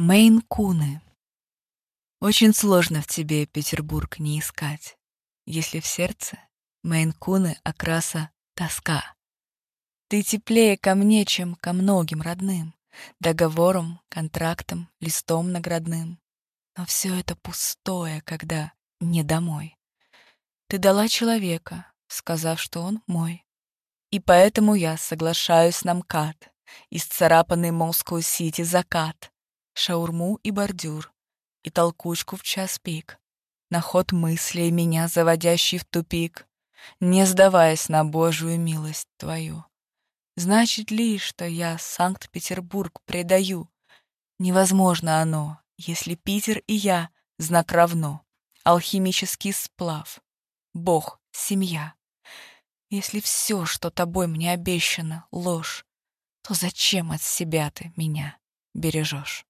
Мейн-куны. Очень сложно в тебе Петербург не искать, Если в сердце Мейн-куны окраса тоска. Ты теплее ко мне, чем ко многим родным, Договором, контрактом, листом наградным. Но все это пустое, когда не домой. Ты дала человека, сказав, что он мой. И поэтому я соглашаюсь на МКАД, Исцарапанный Москву-Сити закат, шаурму и бордюр, и толкучку в час пик, на ход мыслей меня заводящий в тупик, не сдаваясь на Божию милость твою. Значит ли, что я Санкт-Петербург предаю? Невозможно оно, если Питер и я знак равно, алхимический сплав, Бог, семья. Если все, что тобой мне обещано, ложь, то зачем от себя ты меня бережешь?